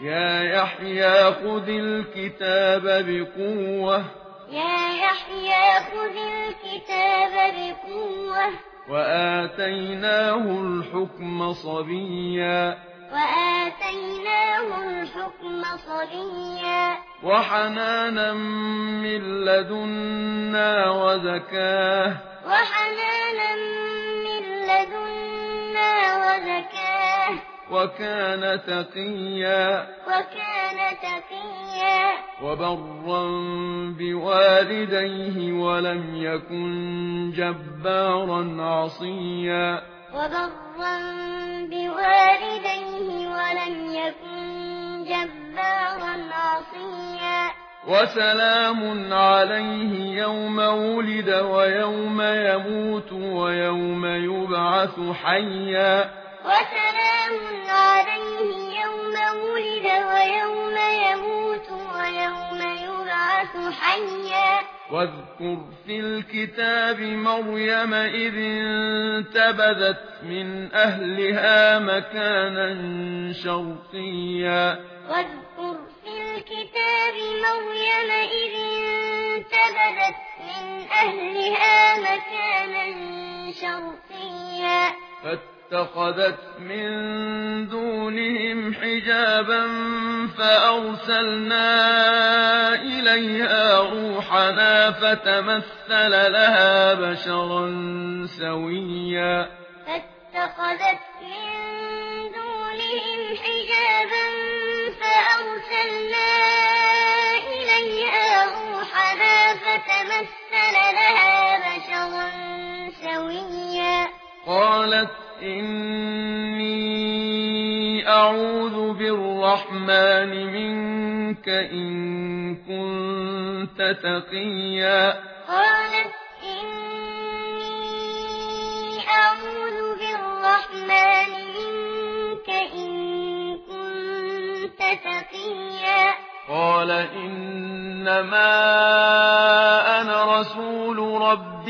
يا يحيى خذ الكتاب بقوة. يا يحيى خذ الكتاب بقوة. وآتيناه الحكم صبيا. وآتيناه الحكم صبيا. وحنانا من لدنا وزكاة. وحنانا من وكان تقيا وكان تقيا وبرا بوالديه ولم يكن جبارا عصيا وبرا بوالديه ولم يكن جبارا عصيا وسلام عليه يوم ولد ويوم يموت ويوم يبعث حيا وسلام واذكر في الكتاب مريم إذ انتبذت من أهلها مكانا شرقيا. واذكر في الكتاب مريم إذ انتبذت من أهلها مكانا شرقيا. فاتخذت من دونهم حجابا فأرسلنا إليها روحنا فتمثل لها بشرا سويا. فاتخذت من دونهم حجابا فأرسلنا قالت إني أعوذ بالرحمن منك إن كنت تقيا قالت قال إنما أنا رسول ربي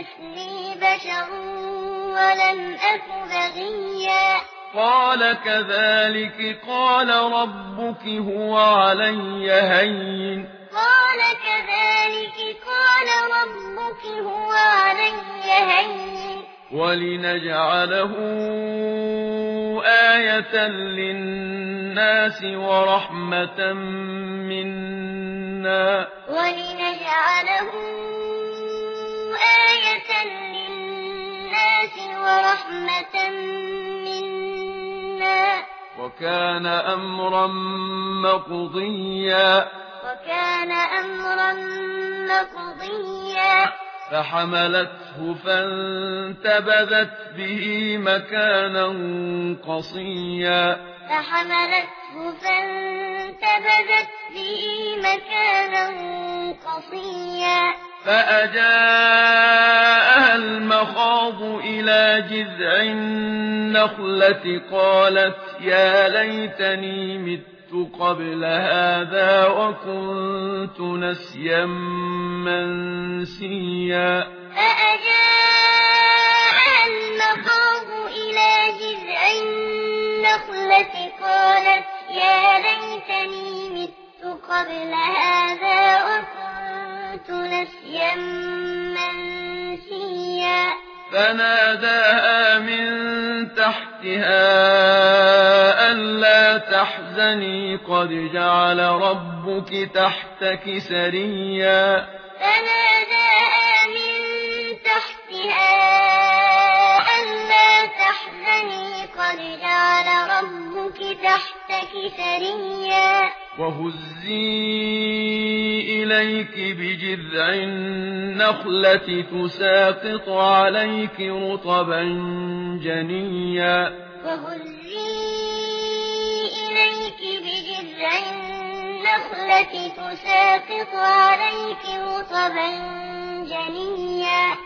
مسني بشر ولم أك بغيا قال كذلك قال ربك هو علي هين قال كذلك قال ربك هو علي هين ولنجعله آية للناس ورحمة منا ولنجعله وكان امرا مقضيا وكان امرا مقضيا فحملته فانتبذت به مكانا قصيا فحملته فانتبذت به مكانا قصيا فأجاب أَخَاضُ إلى جذع النخلة قالت يا ليتني مت قبل هذا وكنت نسيا منسيا. فأجاء النَّخَاضُ إلى جذع النخلة قالت يا ليتني مت قبل هذا وكنت نسيا منسيا أنسيا فناداها من تحتها ألا تحزني قد جعل ربك تحتك سريا. فناداها من تحتها ألا تحزني قد جعل ربك تحتك سريا. وهزي إليك بجذع النخلة تساقط عليك رطبا جنيا. وهزي إليك بجذع النخلة تساقط عليك رطبا جنيا.